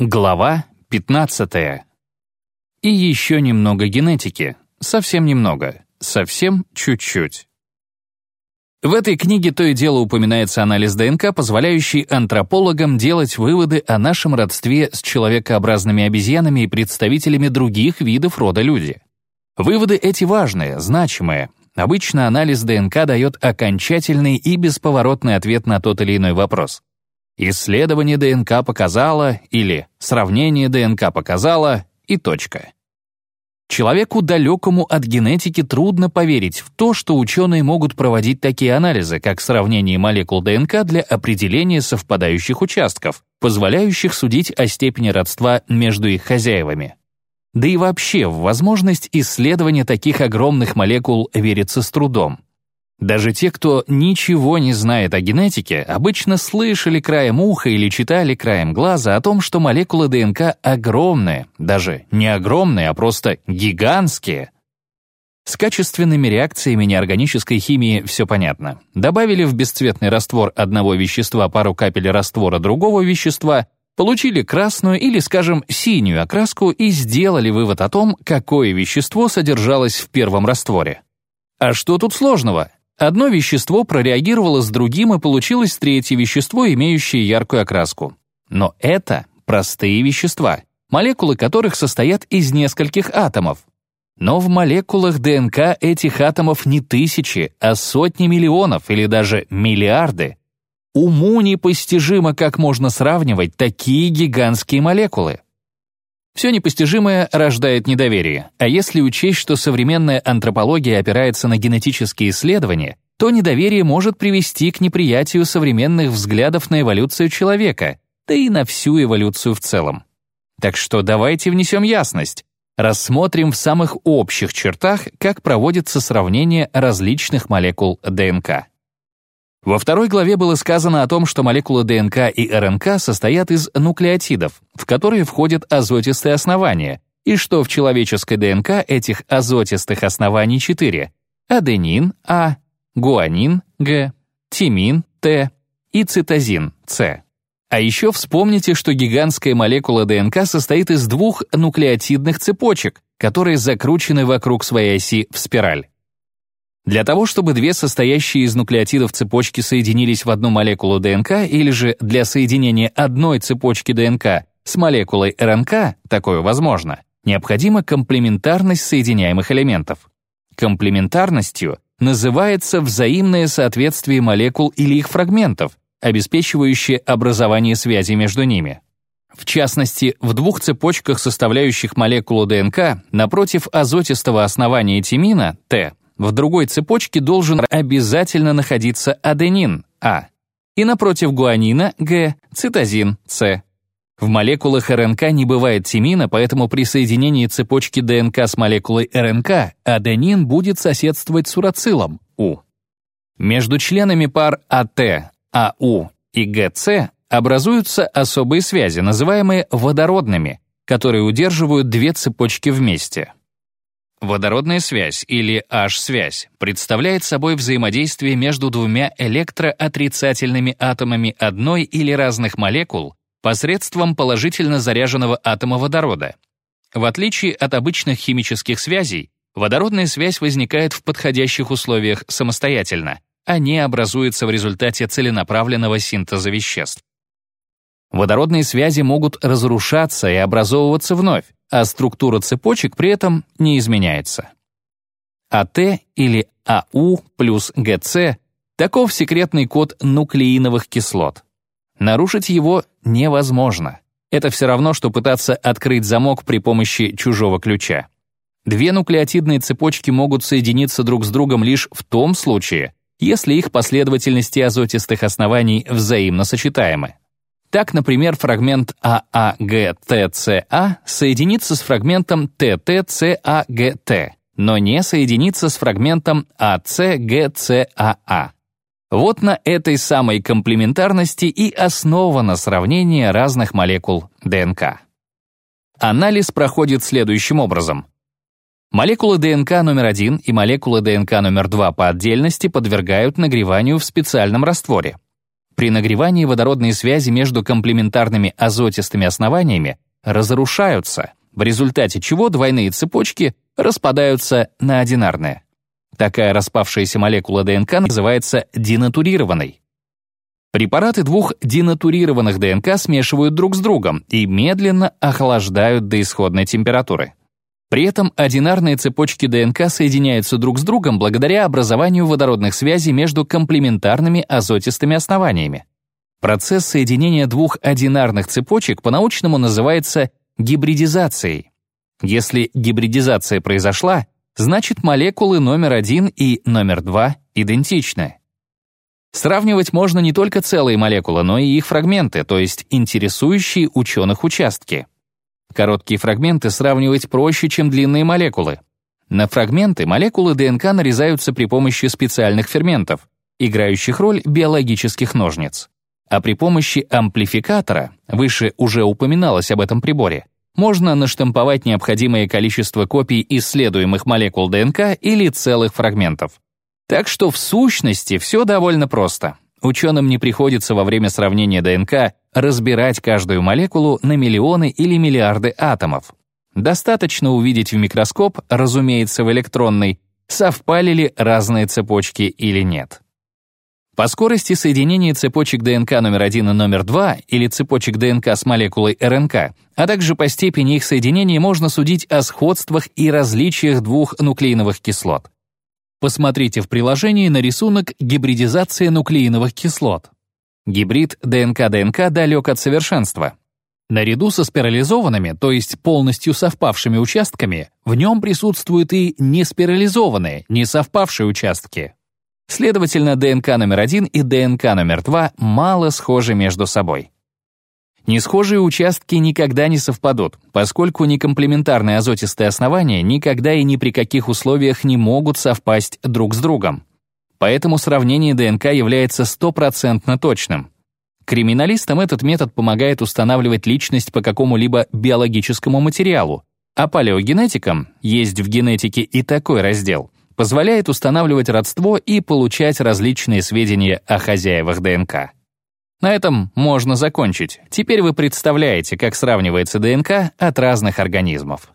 Глава 15. И еще немного генетики. Совсем немного. Совсем чуть-чуть. В этой книге то и дело упоминается анализ ДНК, позволяющий антропологам делать выводы о нашем родстве с человекообразными обезьянами и представителями других видов рода люди. Выводы эти важные, значимые. Обычно анализ ДНК дает окончательный и бесповоротный ответ на тот или иной вопрос. Исследование ДНК показало или сравнение ДНК показало и точка. Человеку, далекому от генетики, трудно поверить в то, что ученые могут проводить такие анализы, как сравнение молекул ДНК для определения совпадающих участков, позволяющих судить о степени родства между их хозяевами. Да и вообще в возможность исследования таких огромных молекул верится с трудом. Даже те, кто ничего не знает о генетике, обычно слышали краем уха или читали краем глаза о том, что молекулы ДНК огромные, даже не огромные, а просто гигантские. С качественными реакциями неорганической химии все понятно. Добавили в бесцветный раствор одного вещества пару капель раствора другого вещества, получили красную или, скажем, синюю окраску и сделали вывод о том, какое вещество содержалось в первом растворе. А что тут сложного? Одно вещество прореагировало с другим и получилось третье вещество, имеющее яркую окраску. Но это простые вещества, молекулы которых состоят из нескольких атомов. Но в молекулах ДНК этих атомов не тысячи, а сотни миллионов или даже миллиарды. Уму непостижимо, как можно сравнивать такие гигантские молекулы. Все непостижимое рождает недоверие, а если учесть, что современная антропология опирается на генетические исследования, то недоверие может привести к неприятию современных взглядов на эволюцию человека, да и на всю эволюцию в целом. Так что давайте внесем ясность. Рассмотрим в самых общих чертах, как проводится сравнение различных молекул ДНК. Во второй главе было сказано о том, что молекулы ДНК и РНК состоят из нуклеотидов, в которые входят азотистые основания, и что в человеческой ДНК этих азотистых оснований четыре — аденин А, гуанин Г, тимин Т и цитозин С. А еще вспомните, что гигантская молекула ДНК состоит из двух нуклеотидных цепочек, которые закручены вокруг своей оси в спираль. Для того, чтобы две состоящие из нуклеотидов цепочки соединились в одну молекулу ДНК или же для соединения одной цепочки ДНК с молекулой РНК, такое возможно, необходима комплементарность соединяемых элементов. Комплементарностью называется взаимное соответствие молекул или их фрагментов, обеспечивающее образование связи между ними. В частности, в двух цепочках, составляющих молекулу ДНК, напротив азотистого основания тимина, Т, в другой цепочке должен обязательно находиться аденин, А, и напротив гуанина, Г, цитозин, С. В молекулах РНК не бывает тимина, поэтому при соединении цепочки ДНК с молекулой РНК аденин будет соседствовать с урацилом, У. Между членами пар АТ, АУ и ГЦ образуются особые связи, называемые водородными, которые удерживают две цепочки вместе. Водородная связь или H-связь представляет собой взаимодействие между двумя электроотрицательными атомами одной или разных молекул посредством положительно заряженного атома водорода. В отличие от обычных химических связей, водородная связь возникает в подходящих условиях самостоятельно, а не образуется в результате целенаправленного синтеза веществ. Водородные связи могут разрушаться и образовываться вновь, а структура цепочек при этом не изменяется. АТ или АУ плюс ГЦ — таков секретный код нуклеиновых кислот. Нарушить его невозможно. Это все равно, что пытаться открыть замок при помощи чужого ключа. Две нуклеотидные цепочки могут соединиться друг с другом лишь в том случае, если их последовательности азотистых оснований взаимно сочетаемы. Так, например, фрагмент ААГТЦА соединится с фрагментом ТТЦАГТ, но не соединится с фрагментом АЦГЦАА. Вот на этой самой комплементарности и основано сравнение разных молекул ДНК. Анализ проходит следующим образом. Молекулы ДНК номер 1 и молекулы ДНК номер 2 по отдельности подвергают нагреванию в специальном растворе. При нагревании водородные связи между комплементарными азотистыми основаниями разрушаются, в результате чего двойные цепочки распадаются на одинарные. Такая распавшаяся молекула ДНК называется денатурированной. Препараты двух денатурированных ДНК смешивают друг с другом и медленно охлаждают до исходной температуры. При этом одинарные цепочки ДНК соединяются друг с другом благодаря образованию водородных связей между комплементарными азотистыми основаниями. Процесс соединения двух одинарных цепочек по-научному называется гибридизацией. Если гибридизация произошла, значит молекулы номер один и номер два идентичны. Сравнивать можно не только целые молекулы, но и их фрагменты, то есть интересующие ученых участки. Короткие фрагменты сравнивать проще, чем длинные молекулы. На фрагменты молекулы ДНК нарезаются при помощи специальных ферментов, играющих роль биологических ножниц. А при помощи амплификатора, выше уже упоминалось об этом приборе, можно наштамповать необходимое количество копий исследуемых молекул ДНК или целых фрагментов. Так что в сущности все довольно просто. Ученым не приходится во время сравнения ДНК разбирать каждую молекулу на миллионы или миллиарды атомов. Достаточно увидеть в микроскоп, разумеется, в электронный, совпали ли разные цепочки или нет. По скорости соединения цепочек ДНК номер 1 и номер 2 или цепочек ДНК с молекулой РНК, а также по степени их соединения можно судить о сходствах и различиях двух нуклеиновых кислот. Посмотрите в приложении на рисунок гибридизация нуклеиновых кислот. Гибрид ДНК-ДНК далек от совершенства. Наряду со спирализованными, то есть полностью совпавшими участками, в нем присутствуют и неспирализованные, не совпавшие участки. Следовательно, ДНК номер один и ДНК номер два мало схожи между собой. Несхожие участки никогда не совпадут, поскольку некомплементарные азотистые основания никогда и ни при каких условиях не могут совпасть друг с другом. Поэтому сравнение ДНК является стопроцентно точным. Криминалистам этот метод помогает устанавливать личность по какому-либо биологическому материалу, а палеогенетикам, есть в генетике и такой раздел, позволяет устанавливать родство и получать различные сведения о хозяевах ДНК. На этом можно закончить. Теперь вы представляете, как сравнивается ДНК от разных организмов.